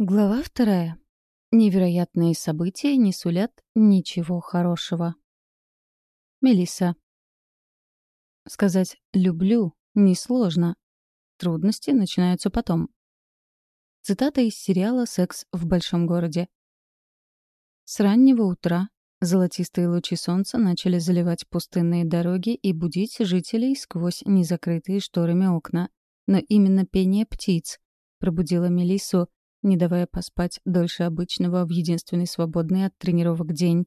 Глава вторая. Невероятные события не сулят ничего хорошего. Мелисса. Сказать «люблю» несложно. Трудности начинаются потом. Цитата из сериала «Секс в большом городе». С раннего утра золотистые лучи солнца начали заливать пустынные дороги и будить жителей сквозь незакрытые шторами окна. Но именно пение птиц пробудило Мелиссу, не давая поспать дольше обычного в единственный свободный от тренировок день.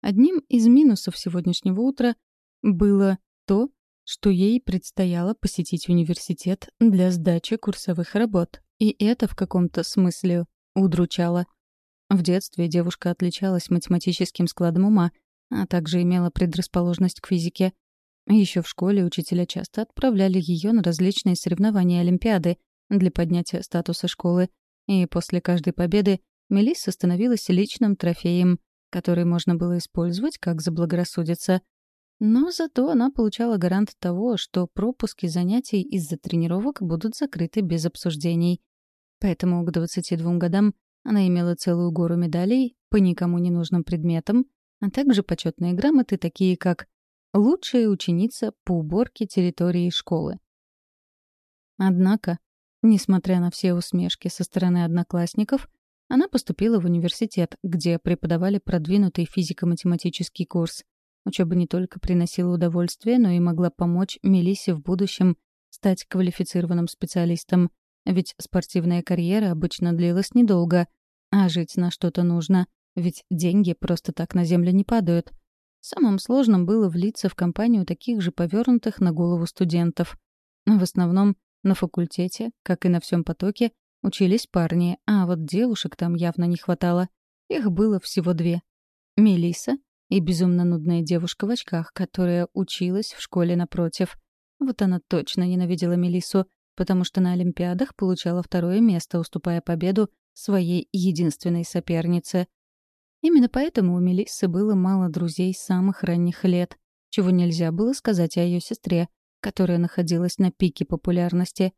Одним из минусов сегодняшнего утра было то, что ей предстояло посетить университет для сдачи курсовых работ, и это в каком-то смысле удручало. В детстве девушка отличалась математическим складом ума, а также имела предрасположенность к физике. Еще в школе учителя часто отправляли ее на различные соревнования и олимпиады для поднятия статуса школы — и после каждой победы Мелисса становилась личным трофеем, который можно было использовать как заблагорассудится. Но зато она получала гарант того, что пропуски занятий из-за тренировок будут закрыты без обсуждений. Поэтому к 22 годам она имела целую гору медалей по никому не нужным предметам, а также почетные грамоты, такие как «Лучшая ученица по уборке территории школы». Однако Несмотря на все усмешки со стороны одноклассников, она поступила в университет, где преподавали продвинутый физико-математический курс. Учеба не только приносила удовольствие, но и могла помочь Мелиссе в будущем стать квалифицированным специалистом. Ведь спортивная карьера обычно длилась недолго, а жить на что-то нужно, ведь деньги просто так на землю не падают. Самым сложным было влиться в компанию таких же повернутых на голову студентов. В основном на факультете, как и на всем потоке, учились парни, а вот девушек там явно не хватало. Их было всего две. Мелиса и безумно нудная девушка в очках, которая училась в школе напротив. Вот она точно ненавидела Мелису, потому что на Олимпиадах получала второе место, уступая победу своей единственной сопернице. Именно поэтому у Мелиссы было мало друзей с самых ранних лет, чего нельзя было сказать о ее сестре, которая находилась на пике популярности.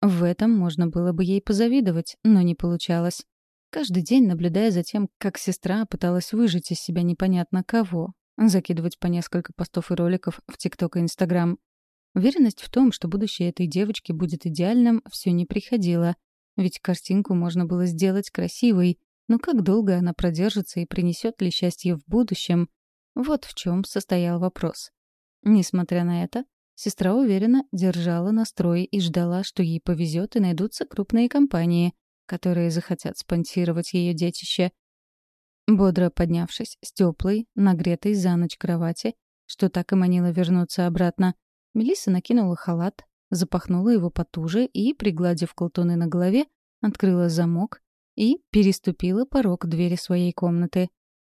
В этом можно было бы ей позавидовать, но не получалось. Каждый день, наблюдая за тем, как сестра пыталась выжить из себя непонятно кого, закидывать по несколько постов и роликов в ТикТок и Инстаграм. Уверенность в том, что будущее этой девочки будет идеальным, все не приходила. Ведь картинку можно было сделать красивой, но как долго она продержится и принесет ли счастье в будущем? Вот в чем состоял вопрос. Несмотря на это, Сестра уверенно держала настрой и ждала, что ей повезет и найдутся крупные компании, которые захотят спонсировать ее детище. Бодро поднявшись с теплой, нагретой за ночь кровати, что так и манило вернуться обратно, Мелисса накинула халат, запахнула его потуже и, пригладив колтуны на голове, открыла замок и переступила порог двери своей комнаты.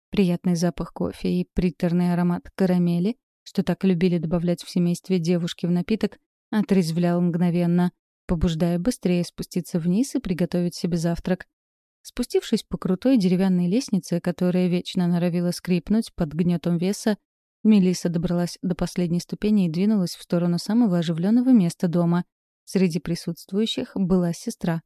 Приятный запах кофе и приторный аромат карамели что так любили добавлять в семействе девушки в напиток, отрезвлял мгновенно, побуждая быстрее спуститься вниз и приготовить себе завтрак. Спустившись по крутой деревянной лестнице, которая вечно норовила скрипнуть под гнетом веса, Мелисса добралась до последней ступени и двинулась в сторону самого оживленного места дома. Среди присутствующих была сестра.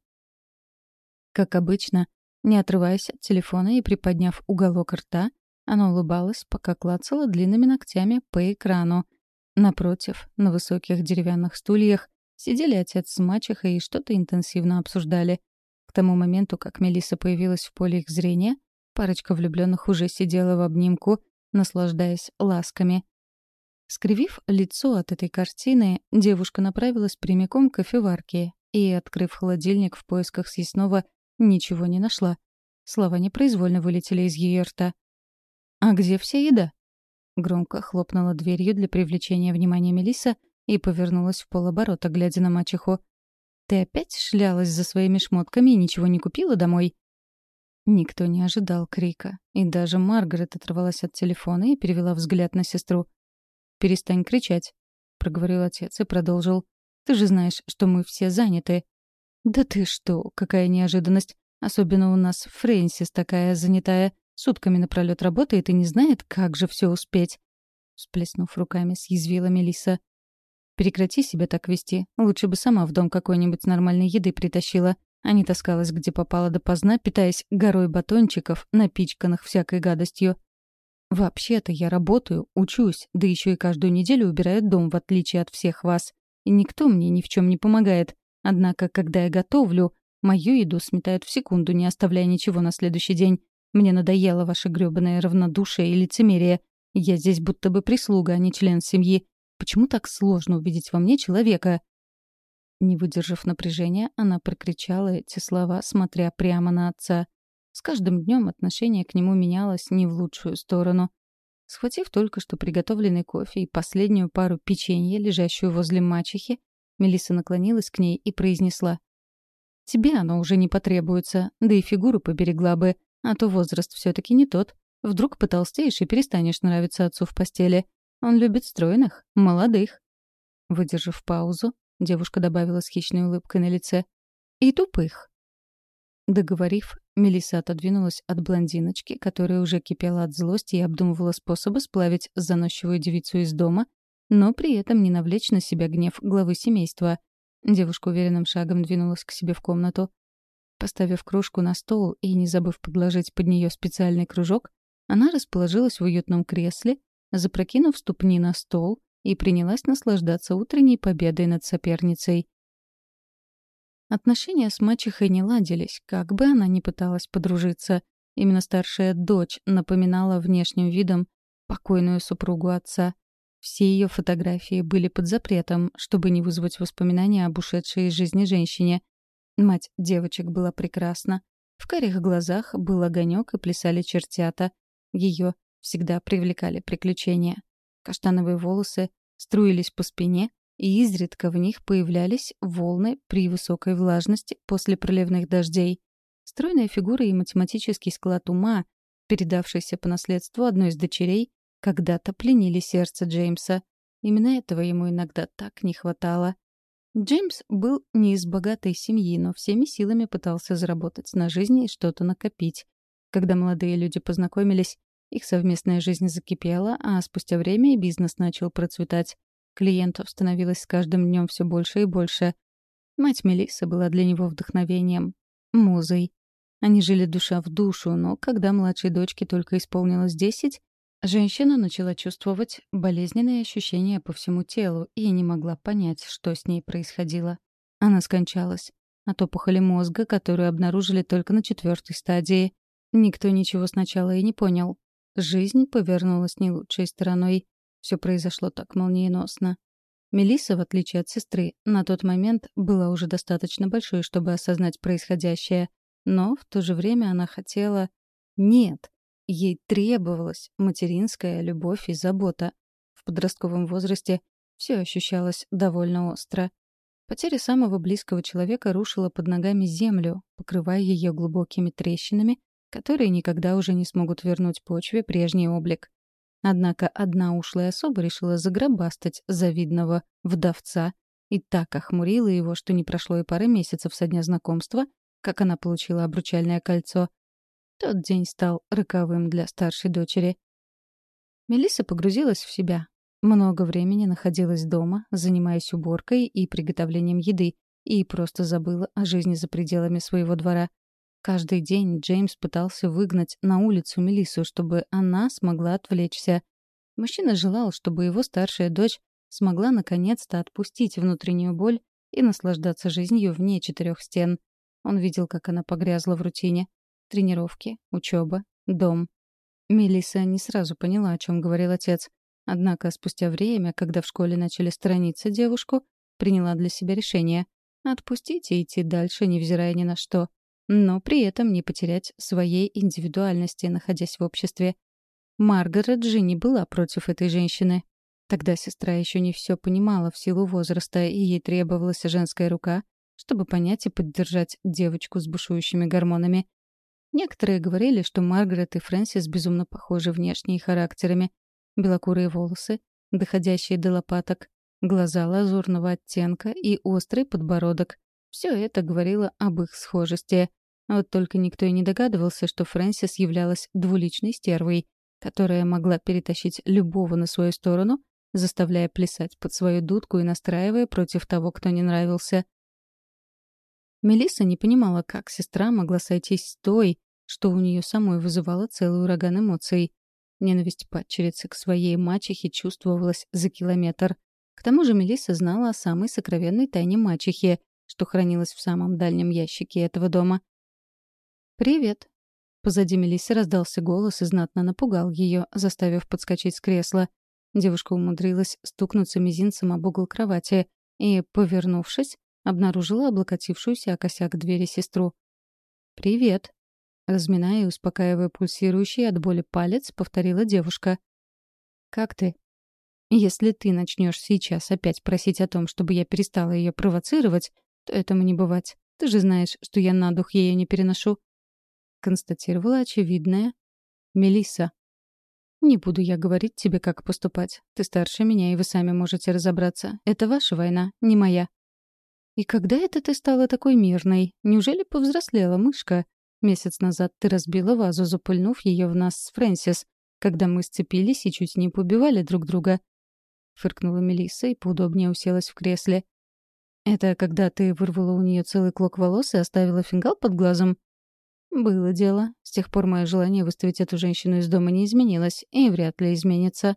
Как обычно, не отрываясь от телефона и приподняв уголок рта, она улыбалась, пока клацала длинными ногтями по экрану. Напротив, на высоких деревянных стульях, сидели отец с мачехой и что-то интенсивно обсуждали. К тому моменту, как Мелисса появилась в поле их зрения, парочка влюбленных уже сидела в обнимку, наслаждаясь ласками. Скривив лицо от этой картины, девушка направилась прямиком к кофеварке и, открыв холодильник в поисках съестного, ничего не нашла. Слова непроизвольно вылетели из ее рта. «А где вся еда?» Громко хлопнула дверью для привлечения внимания Мелисса и повернулась в полоборота, глядя на мачеху. «Ты опять шлялась за своими шмотками и ничего не купила домой?» Никто не ожидал крика, и даже Маргарет оторвалась от телефона и перевела взгляд на сестру. «Перестань кричать», — проговорил отец и продолжил. «Ты же знаешь, что мы все заняты». «Да ты что, какая неожиданность! Особенно у нас Фрэнсис такая занятая. Сутками напролёт работает и не знает, как же все успеть. Сплеснув руками, съязвила Мелисса. «Прекрати себя так вести. Лучше бы сама в дом какой-нибудь нормальной еды притащила. а не таскалась где попала допоздна, питаясь горой батончиков, напичканных всякой гадостью. Вообще-то я работаю, учусь, да еще и каждую неделю убираю дом, в отличие от всех вас. И никто мне ни в чем не помогает. Однако, когда я готовлю, мою еду сметают в секунду, не оставляя ничего на следующий день. Мне надоело ваше грёбаное равнодушие и лицемерие. Я здесь будто бы прислуга, а не член семьи. Почему так сложно увидеть во мне человека? Не выдержав напряжения, она прокричала эти слова, смотря прямо на отца. С каждым днем отношение к нему менялось не в лучшую сторону. Схватив только что приготовленный кофе и последнюю пару печенья, лежащую возле мачехи, Мелисса наклонилась к ней и произнесла. «Тебе оно уже не потребуется, да и фигуру поберегла бы, а то возраст все таки не тот. Вдруг потолстеешь и перестанешь нравиться отцу в постели. Он любит стройных, молодых». Выдержав паузу, Девушка добавила с хищной улыбкой на лице. «И тупых». Договорив, Мелисса отодвинулась от блондиночки, которая уже кипела от злости и обдумывала способы сплавить заносчивую девицу из дома, но при этом не навлечь на себя гнев главы семейства. Девушка уверенным шагом двинулась к себе в комнату. Поставив кружку на стол и не забыв подложить под нее специальный кружок, она расположилась в уютном кресле, запрокинув ступни на стол и принялась наслаждаться утренней победой над соперницей. Отношения с мачехой не ладились, как бы она ни пыталась подружиться. Именно старшая дочь напоминала внешним видом покойную супругу отца. Все ее фотографии были под запретом, чтобы не вызвать воспоминания об ушедшей из жизни женщине. Мать девочек была прекрасна. В карих глазах был огонек и плясали чертята. Ее всегда привлекали приключения. Каштановые волосы струились по спине, и изредка в них появлялись волны при высокой влажности после проливных дождей. Стройная фигура и математический склад ума, передавшийся по наследству одной из дочерей, когда-то пленили сердце Джеймса. Именно этого ему иногда так не хватало. Джеймс был не из богатой семьи, но всеми силами пытался заработать на жизни и что-то накопить. Когда молодые люди познакомились, их совместная жизнь закипела, а спустя время и бизнес начал процветать. Клиентов становилось с каждым днем все больше и больше. Мать Мелисса была для него вдохновением, музой. Они жили душа в душу, но когда младшей дочке только исполнилось десять, женщина начала чувствовать болезненные ощущения по всему телу и не могла понять, что с ней происходило. Она скончалась от опухоли мозга, которую обнаружили только на четвертой стадии. Никто ничего сначала и не понял. Жизнь повернулась не лучшей стороной. Все произошло так молниеносно. Мелисса, в отличие от сестры, на тот момент была уже достаточно большой, чтобы осознать происходящее. Но в то же время она хотела... Нет, ей требовалась материнская любовь и забота. В подростковом возрасте все ощущалось довольно остро. Потеря самого близкого человека рушила под ногами землю, покрывая ее глубокими трещинами, которые никогда уже не смогут вернуть почве прежний облик. Однако одна ушлая особа решила загробастать завидного вдовца и так охмурила его, что не прошло и пары месяцев со дня знакомства, как она получила обручальное кольцо. Тот день стал роковым для старшей дочери. Мелисса погрузилась в себя. Много времени находилась дома, занимаясь уборкой и приготовлением еды, и просто забыла о жизни за пределами своего двора. Каждый день Джеймс пытался выгнать на улицу Мелиссу, чтобы она смогла отвлечься. Мужчина желал, чтобы его старшая дочь смогла наконец-то отпустить внутреннюю боль и наслаждаться жизнью вне четырех стен. Он видел, как она погрязла в рутине. Тренировки, учеба, дом. Мелисса не сразу поняла, о чем говорил отец. Однако спустя время, когда в школе начали сторониться девушку, приняла для себя решение — отпустить и идти дальше, невзирая ни на что но при этом не потерять своей индивидуальности, находясь в обществе. Маргарет же не была против этой женщины. Тогда сестра еще не все понимала в силу возраста, и ей требовалась женская рука, чтобы понять и поддержать девочку с бушующими гормонами. Некоторые говорили, что Маргарет и Фрэнсис безумно похожи внешне и характерами. Белокурые волосы, доходящие до лопаток, глаза лазурного оттенка и острый подбородок. Все это говорило об их схожести. Вот только никто и не догадывался, что Фрэнсис являлась двуличной стервой, которая могла перетащить любого на свою сторону, заставляя плясать под свою дудку и настраивая против того, кто не нравился. Мелисса не понимала, как сестра могла сойтись с той, что у нее самой вызывало целый ураган эмоций. Ненависть падчерицы к своей мачехе чувствовалась за километр. К тому же Мелисса знала о самой сокровенной тайне мачехи, что хранилось в самом дальнем ящике этого дома. «Привет». Позади Мелиссы раздался голос и знатно напугал ее, заставив подскочить с кресла. Девушка умудрилась стукнуться мизинцем об угол кровати и, повернувшись, обнаружила облокотившуюся о косяк двери сестру. «Привет», Разминая и успокаивая пульсирующий от боли палец, повторила девушка. «Как ты?» «Если ты начнешь сейчас опять просить о том, чтобы я перестала ее провоцировать, то этому не бывать. Ты же знаешь, что я на дух ее не переношу». Констатировала очевидное. Мелисса. «Не буду я говорить тебе, как поступать. Ты старше меня, и вы сами можете разобраться. Это ваша война, не моя». «И когда это ты стала такой мирной? Неужели повзрослела мышка?» Месяц назад ты разбила вазу, запульнув ее в нас с Фрэнсис, когда мы сцепились и чуть не побивали друг друга. Фыркнула Мелисса и поудобнее уселась в кресле. Это когда ты вырвала у нее целый клок волос и оставила фингал под глазом? Было дело. С тех пор мое желание выставить эту женщину из дома не изменилось и вряд ли изменится.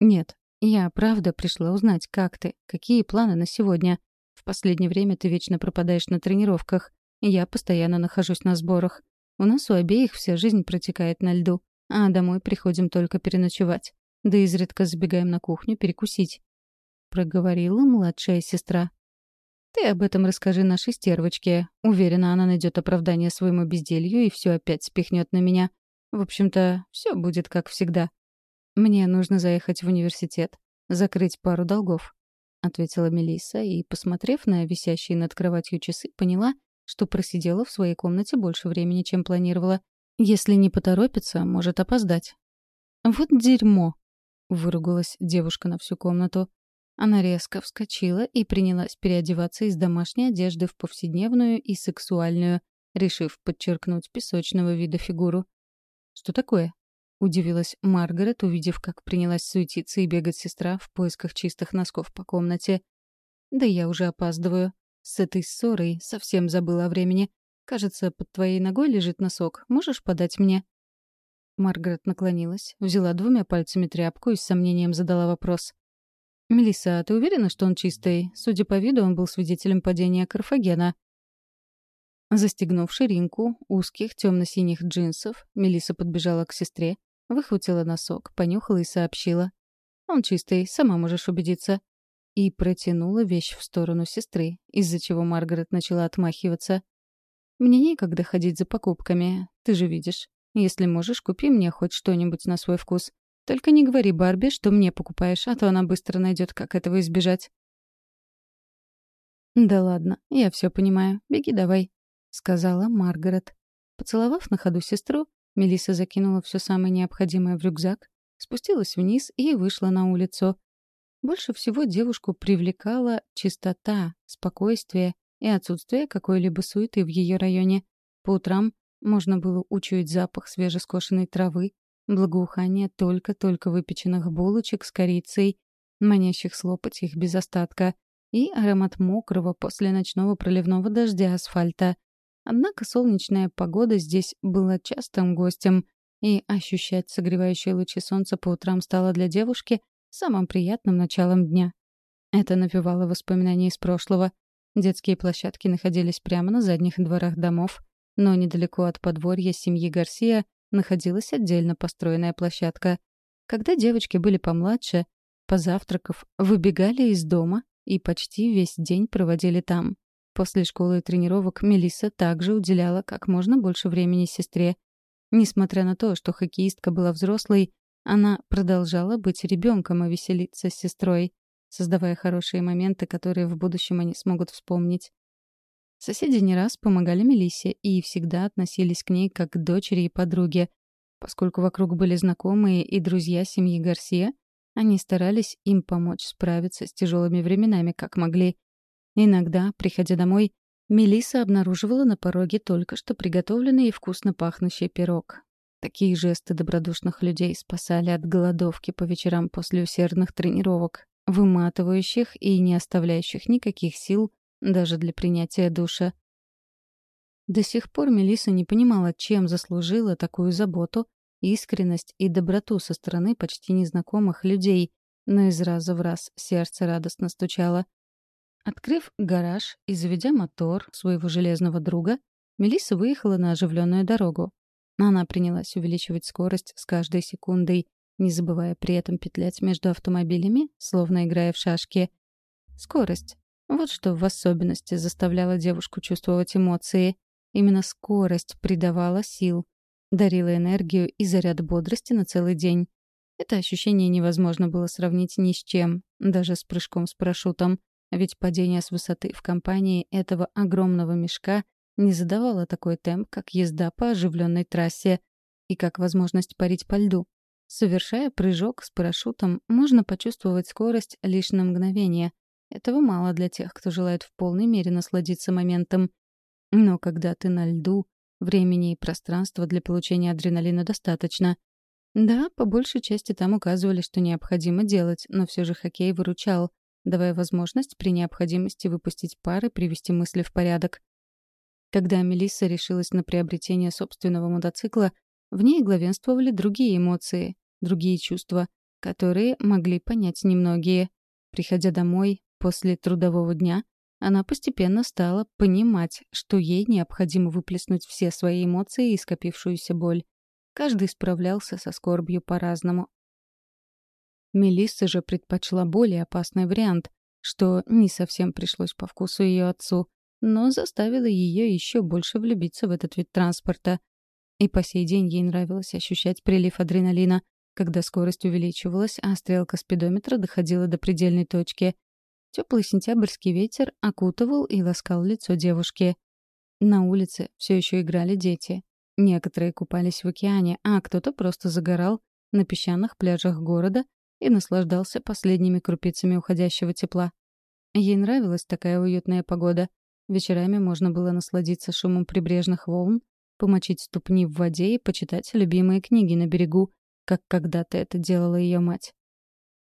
Нет, я правда пришла узнать, как ты, какие планы на сегодня. Последнее время ты вечно пропадаешь на тренировках. Я постоянно нахожусь на сборах. У нас у обеих вся жизнь протекает на льду, а домой приходим только переночевать. Да изредка забегаем на кухню перекусить. Проговорила младшая сестра. Ты об этом расскажи нашей стервочке. Уверена, она найдет оправдание своему безделью и все опять спихнет на меня. В общем-то, все будет как всегда. Мне нужно заехать в университет, закрыть пару долгов, ответила Мелисса и, посмотрев на висящие над кроватью часы, поняла, что просидела в своей комнате больше времени, чем планировала. Если не поторопится, может опоздать. «Вот дерьмо!» — выругалась девушка на всю комнату. Она резко вскочила и принялась переодеваться из домашней одежды в повседневную и сексуальную, решив подчеркнуть песочного вида фигуру. «Что такое?» — удивилась Маргарет, увидев, как принялась суетиться и бегать сестра в поисках чистых носков по комнате. «Да я уже опаздываю», с этой ссорой совсем забыла о времени. Кажется, под твоей ногой лежит носок. Можешь подать мне?» Маргарет наклонилась, взяла двумя пальцами тряпку и с сомнением задала вопрос. «Мелисса, а ты уверена, что он чистый? Судя по виду, он был свидетелем падения Карфагена». Застегнув ширинку узких темно-синих джинсов, Мелисса подбежала к сестре, выхватила носок, понюхала и сообщила. «Он чистый, сама можешь убедиться» и протянула вещь в сторону сестры, из-за чего Маргарет начала отмахиваться. «Мне некогда ходить за покупками, ты же видишь. Если можешь, купи мне хоть что-нибудь на свой вкус. Только не говори Барби, что мне покупаешь, а то она быстро найдет, как этого избежать». «Да ладно, я все понимаю. Беги давай», — сказала Маргарет. Поцеловав на ходу сестру, Мелисса закинула все самое необходимое в рюкзак, спустилась вниз и вышла на улицу. Больше всего девушку привлекала чистота, спокойствие и отсутствие какой-либо суеты в ее районе. По утрам можно было учуять запах свежескошенной травы, благоухание только-только выпеченных булочек с корицей, манящих слопать их без остатка, и аромат мокрого после ночного проливного дождя асфальта. Однако солнечная погода здесь была частым гостем, и ощущать согревающие лучи солнца по утрам стало для девушки самым приятным началом дня. Это навевало воспоминания из прошлого. Детские площадки находились прямо на задних дворах домов, но недалеко от подворья семьи Гарсия находилась отдельно построенная площадка. Когда девочки были помладше, позавтракав, выбегали из дома и почти весь день проводили там. После школы и тренировок Мелисса также уделяла как можно больше времени сестре. Несмотря на то, что хоккеистка была взрослой, она продолжала быть ребенком и веселиться с сестрой, создавая хорошие моменты, которые в будущем они смогут вспомнить. Соседи не раз помогали Мелиссе и всегда относились к ней как к дочери и подруге. Поскольку вокруг были знакомые и друзья семьи Гарсия, они старались им помочь справиться с тяжелыми временами, как могли. Иногда, приходя домой, Мелисса обнаруживала на пороге только что приготовленный и вкусно пахнущий пирог. Такие жесты добродушных людей спасали от голодовки по вечерам после усердных тренировок, выматывающих и не оставляющих никаких сил даже для принятия душа. До сих пор Мелиса не понимала, чем заслужила такую заботу, искренность и доброту со стороны почти незнакомых людей, но из раза в раз сердце радостно стучало. Открыв гараж и заведя мотор своего железного друга, Мелисса выехала на оживленную дорогу. Она принялась увеличивать скорость с каждой секундой, не забывая при этом петлять между автомобилями, словно играя в шашки. Скорость. Вот что в особенности заставляло девушку чувствовать эмоции. Именно скорость придавала сил, дарила энергию и заряд бодрости на целый день. Это ощущение невозможно было сравнить ни с чем, даже с прыжком с парашютом, ведь падение с высоты в компании этого огромного мешка не задавало такой темп, как езда по оживленной трассе и как возможность парить по льду. Совершая прыжок с парашютом, можно почувствовать скорость лишь на мгновение. Этого мало для тех, кто желает в полной мере насладиться моментом. Но когда ты на льду, времени и пространства для получения адреналина достаточно. Да, по большей части там указывали, что необходимо делать, но все же хоккей выручал, давая возможность при необходимости выпустить пар и привести мысли в порядок. Когда Мелисса решилась на приобретение собственного мотоцикла, в ней главенствовали другие эмоции, другие чувства, которые могли понять немногие. Приходя домой после трудового дня, она постепенно стала понимать, что ей необходимо выплеснуть все свои эмоции и скопившуюся боль. Каждый справлялся со скорбью по-разному. Мелисса же предпочла более опасный вариант, что не совсем пришлось по вкусу ее отцу, но заставило ее еще больше влюбиться в этот вид транспорта. И по сей день ей нравилось ощущать прилив адреналина, когда скорость увеличивалась, а стрелка спидометра доходила до предельной точки. Теплый сентябрьский ветер окутывал и ласкал лицо девушки. На улице все еще играли дети. Некоторые купались в океане, а кто-то просто загорал на песчаных пляжах города и наслаждался последними крупицами уходящего тепла. Ей нравилась такая уютная погода. Вечерами можно было насладиться шумом прибрежных волн, помочить ступни в воде и почитать любимые книги на берегу, как когда-то это делала ее мать.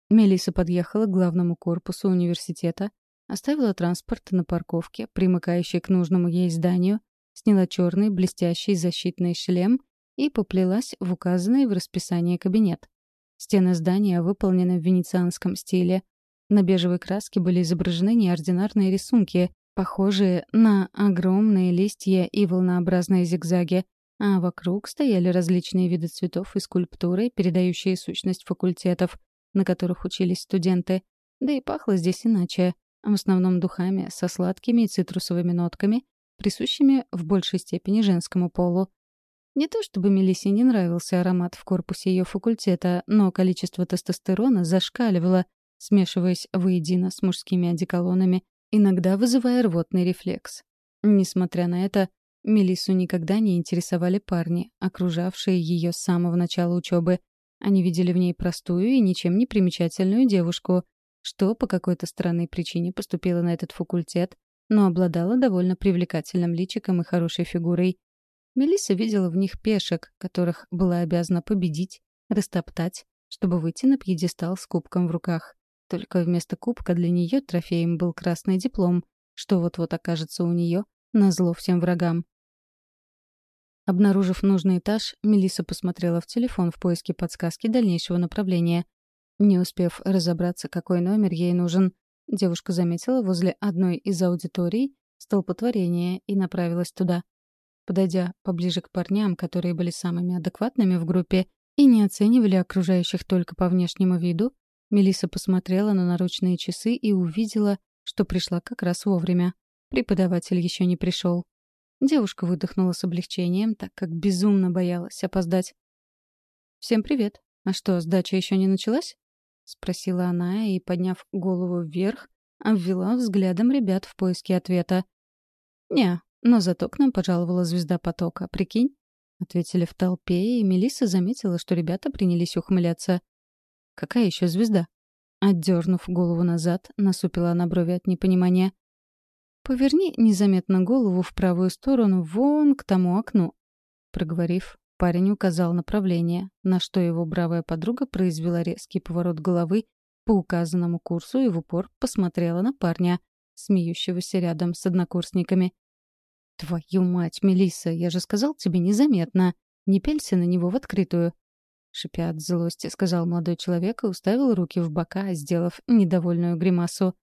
Мелиса подъехала к главному корпусу университета, оставила транспорт на парковке, примыкающей к нужному ей зданию, сняла черный блестящий защитный шлем и поплелась в указанный в расписании кабинет. Стены здания выполнены в венецианском стиле. На бежевой краске были изображены неординарные рисунки, похожие на огромные листья и волнообразные зигзаги, а вокруг стояли различные виды цветов и скульптуры, передающие сущность факультетов — на которых учились студенты. Да и пахло здесь иначе. В основном духами со сладкими и цитрусовыми нотками, присущими в большей степени женскому полу. Не то чтобы Мелиссе не нравился аромат в корпусе ее факультета, но количество тестостерона зашкаливало, смешиваясь воедино с мужскими одеколонами, иногда вызывая рвотный рефлекс. Несмотря на это, Мелиссу никогда не интересовали парни, окружавшие ее с самого начала учебы. Они видели в ней простую и ничем не примечательную девушку, что по какой-то странной причине поступила на этот факультет, но обладала довольно привлекательным личиком и хорошей фигурой. Мелисса видела в них пешек, которых была обязана победить, растоптать, чтобы выйти на пьедестал с кубком в руках. Только вместо кубка для нее трофеем был красный диплом, что вот-вот окажется у нее, назло всем врагам. Обнаружив нужный этаж, Мелисса посмотрела в телефон в поиске подсказки дальнейшего направления. Не успев разобраться, какой номер ей нужен, девушка заметила возле одной из аудиторий столпотворение и направилась туда. Подойдя поближе к парням, которые были самыми адекватными в группе и не оценивали окружающих только по внешнему виду, Мелисса посмотрела на наручные часы и увидела, что пришла как раз вовремя. Преподаватель еще не пришел. Девушка выдохнула с облегчением, так как безумно боялась опоздать. «Всем привет. А что, сдача еще не началась?» — спросила она и, подняв голову вверх, обвела взглядом ребят в поиске ответа. «Не, но зато к нам пожаловала звезда потока, прикинь?» — ответили в толпе, и Мелисса заметила, что ребята принялись ухмыляться. «Какая еще звезда?» Отдернув голову назад, насупила она брови от непонимания. «Поверни незаметно голову в правую сторону, вон к тому окну». Проговорив, парень указал направление, на что его бравая подруга произвела резкий поворот головы по указанному курсу и в упор посмотрела на парня, смеющегося рядом с однокурсниками. «Твою мать, Мелисса, я же сказал тебе незаметно. Не пелься на него в открытую». Шипя от злости, сказал молодой человек и уставил руки в бока, сделав недовольную гримасу.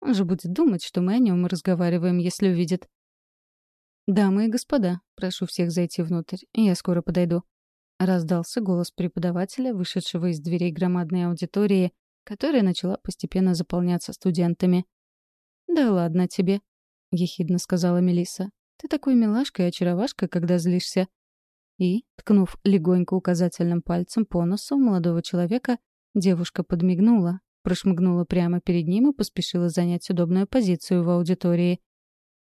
Он же будет думать, что мы о нем разговариваем, если увидит. «Дамы и господа, прошу всех зайти внутрь. Я скоро подойду». Раздался голос преподавателя, вышедшего из дверей громадной аудитории, которая начала постепенно заполняться студентами. «Да ладно тебе», — ехидно сказала Мелисса. «Ты такой милашка и очаровашка, когда злишься». И, ткнув легонько указательным пальцем по носу молодого человека, девушка подмигнула, прошмыгнула прямо перед ним и поспешила занять удобную позицию в аудитории.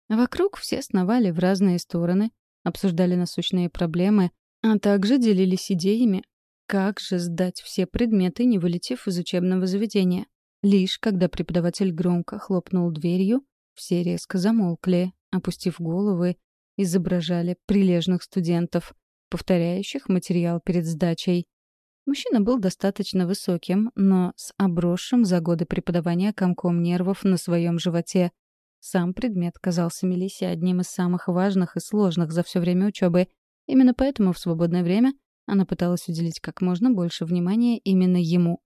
Вокруг все сновали в разные стороны, обсуждали насущные проблемы, а также делились идеями, как же сдать все предметы, не вылетев из учебного заведения? Лишь когда преподаватель громко хлопнул дверью, все резко замолкли, опустив головы, изображали прилежных студентов, повторяющих материал перед сдачей. Мужчина был достаточно высоким, но с обросшим за годы преподавания комком нервов на своем животе. Сам предмет казался Мелиссе одним из самых важных и сложных за все время учебы. Именно поэтому в свободное время она пыталась уделить как можно больше внимания именно ему.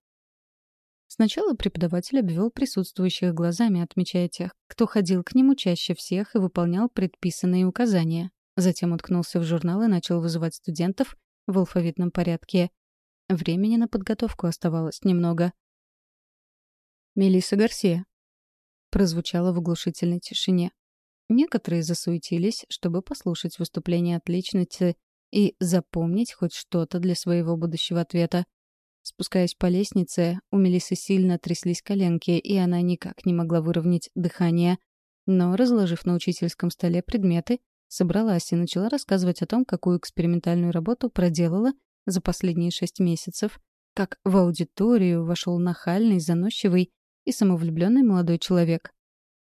Сначала преподаватель обвел присутствующих глазами, отмечая тех, кто ходил к нему чаще всех и выполнял предписанные указания. Затем уткнулся в журнал и начал вызывать студентов в алфавитном порядке. Времени на подготовку оставалось немного. «Мелисса Гарсия», — прозвучало в оглушительной тишине. Некоторые засуетились, чтобы послушать выступление отличницы и запомнить хоть что-то для своего будущего ответа. Спускаясь по лестнице, у Мелисы сильно тряслись коленки, и она никак не могла выровнять дыхание. Но, разложив на учительском столе предметы, собралась и начала рассказывать о том, какую экспериментальную работу проделала за последние шесть месяцев, как в аудиторию вошел нахальный, заносчивый и самовлюбленный молодой человек.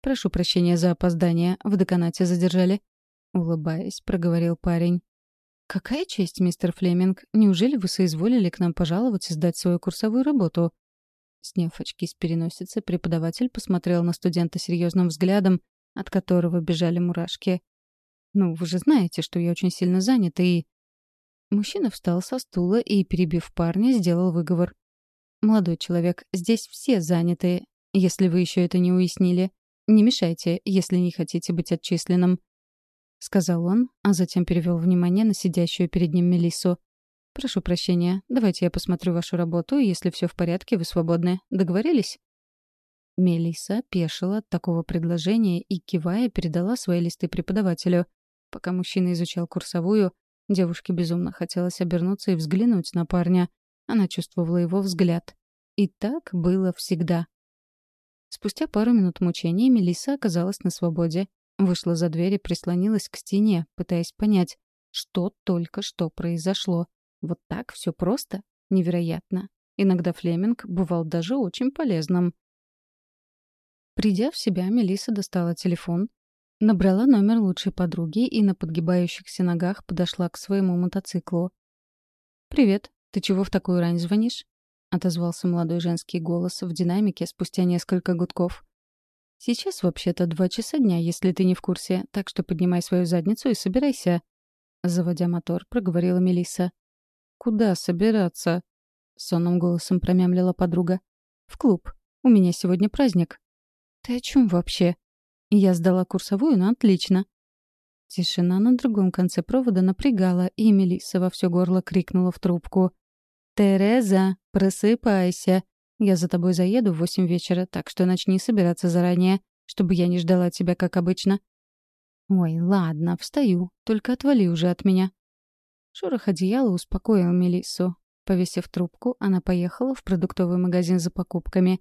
«Прошу прощения за опоздание, в деканате задержали», — улыбаясь, проговорил парень. «Какая честь, мистер Флеминг. Неужели вы соизволили к нам пожаловать и сдать свою курсовую работу?» Сняв очки с переносицы, преподаватель посмотрел на студента серьезным взглядом, от которого бежали мурашки. «Ну, вы же знаете, что я очень сильно занят и...» Мужчина встал со стула и, перебив парня, сделал выговор. «Молодой человек, здесь все заняты, если вы еще это не уяснили. Не мешайте, если не хотите быть отчисленным. — сказал он, а затем перевел внимание на сидящую перед ним Мелиссу. «Прошу прощения, давайте я посмотрю вашу работу, и если все в порядке, вы свободны. Договорились?» Мелисса пешила от такого предложения и, кивая, передала свои листы преподавателю. Пока мужчина изучал курсовую, девушке безумно хотелось обернуться и взглянуть на парня. Она чувствовала его взгляд. И так было всегда. Спустя пару минут мучений Мелисса оказалась на свободе. Вышла за дверь и прислонилась к стене, пытаясь понять, что только что произошло. Вот так все просто? Невероятно. Иногда Флеминг бывал даже очень полезным. Придя в себя, Мелиса достала телефон, набрала номер лучшей подруги и на подгибающихся ногах подошла к своему мотоциклу. «Привет. Ты чего в такую рань звонишь?» — отозвался молодой женский голос в динамике спустя несколько гудков. Сейчас вообще-то два часа дня, если ты не в курсе, так что поднимай свою задницу и собирайся. Заводя мотор, проговорила Мелисса. Куда собираться? сонным голосом промямлила подруга. В клуб. У меня сегодня праздник. Ты о чем вообще? Я сдала курсовую, но отлично. Тишина на другом конце провода напрягала, и Мелисса во все горло крикнула в трубку. «Тереза, просыпайся! Я за тобой заеду в восемь вечера, так что начни собираться заранее, чтобы я не ждала тебя, как обычно». «Ой, ладно, встаю, только отвали уже от меня». Шорох одеяла успокоил Мелиссу. Повесив трубку, она поехала в продуктовый магазин за покупками.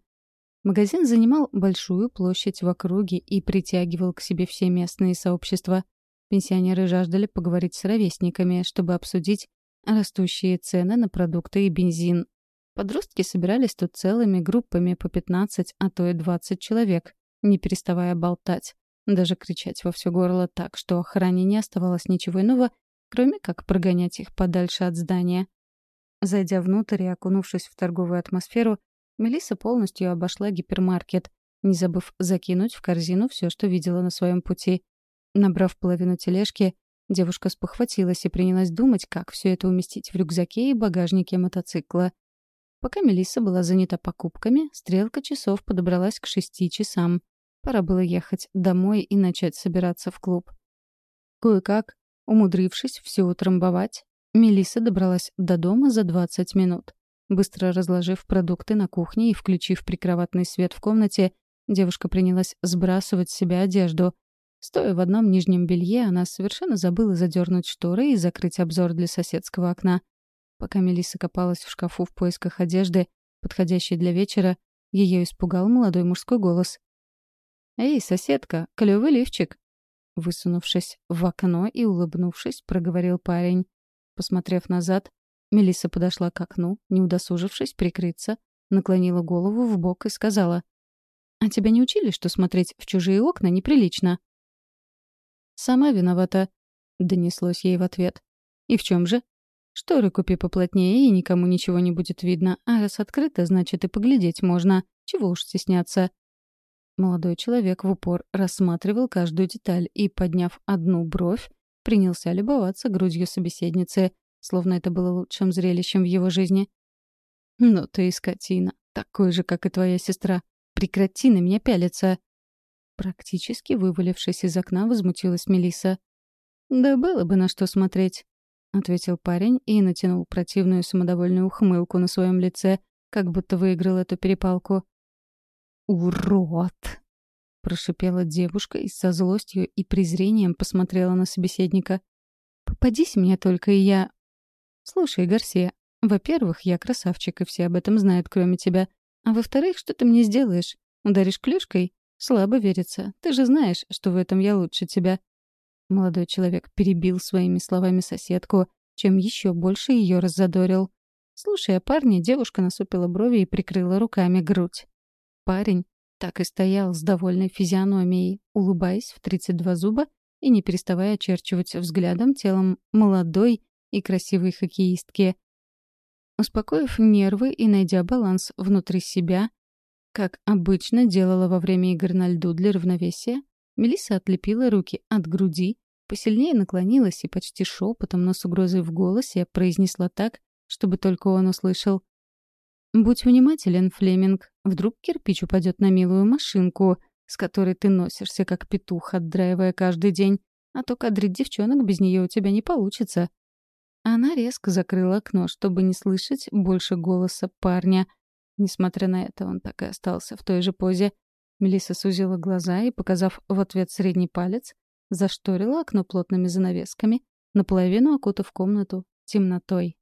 Магазин занимал большую площадь в округе и притягивал к себе все местные сообщества. Пенсионеры жаждали поговорить с ровесниками, чтобы обсудить растущие цены на продукты и бензин, Подростки собирались тут целыми группами по 15, а то и 20 человек, не переставая болтать. Даже кричать во все горло так, что охране не оставалось ничего иного, кроме как прогонять их подальше от здания. Зайдя внутрь и окунувшись в торговую атмосферу, Мелисса полностью обошла гипермаркет, не забыв закинуть в корзину все, что видела на своем пути. Набрав половину тележки, девушка спохватилась и принялась думать, как все это уместить в рюкзаке и багажнике мотоцикла. Пока Мелисса была занята покупками, стрелка часов подобралась к шести часам. Пора было ехать домой и начать собираться в клуб. Кое-как, умудрившись все утрамбовать, Мелисса добралась до дома за 20 минут. Быстро разложив продукты на кухне и включив прикроватный свет в комнате, девушка принялась сбрасывать с себя одежду. Стоя в одном нижнем белье, она совершенно забыла задернуть шторы и закрыть обзор для соседского окна. Пока Мелисса копалась в шкафу в поисках одежды, подходящей для вечера, ее испугал молодой мужской голос. «Эй, соседка, клёвый лифчик!» Высунувшись в окно и улыбнувшись, проговорил парень. Посмотрев назад, Мелисса подошла к окну, не удосужившись прикрыться, наклонила голову в бок и сказала. «А тебя не учили, что смотреть в чужие окна неприлично?» «Сама виновата», — донеслось ей в ответ. «И в чем же?» «Шторы купи поплотнее, и никому ничего не будет видно. А раз открыто, значит, и поглядеть можно. Чего уж стесняться». Молодой человек в упор рассматривал каждую деталь и, подняв одну бровь, принялся любоваться грудью собеседницы, словно это было лучшим зрелищем в его жизни. «Ну ты и скотина, такой же, как и твоя сестра. Прекрати на меня пялиться!» Практически вывалившись из окна, возмутилась Мелиса. «Да было бы на что смотреть», — ответил парень и натянул противную самодовольную ухмылку на своем лице, как будто выиграл эту перепалку. «Урод!» — прошипела девушка и со злостью и презрением посмотрела на собеседника. «Попадись мне только, и я...» «Слушай, Гарсия, во-первых, я красавчик, и все об этом знают, кроме тебя. А во-вторых, что ты мне сделаешь? Ударишь клюшкой? Слабо верится. Ты же знаешь, что в этом я лучше тебя». Молодой человек перебил своими словами соседку, чем еще больше ее раззадорил. Слушая парня, девушка насупила брови и прикрыла руками грудь. Парень так и стоял с довольной физиономией, улыбаясь в 32 зуба и не переставая очерчивать взглядом телом молодой и красивой хоккеистки. Успокоив нервы и найдя баланс внутри себя, как обычно делала во время игр на льду для равновесия, Мелисса отлепила руки от груди, посильнее наклонилась и почти шепотом, но с угрозой в голосе произнесла так, чтобы только он услышал. Будь внимателен, Флеминг. Вдруг кирпич упадет на милую машинку, с которой ты носишься, как петух, отдраивая каждый день. А то кадрить девчонок без нее у тебя не получится. Она резко закрыла окно, чтобы не слышать больше голоса парня. Несмотря на это, он так и остался в той же позе. Мелисса сузила глаза и, показав в ответ средний палец, зашторила окно плотными занавесками, наполовину окутав комнату темнотой.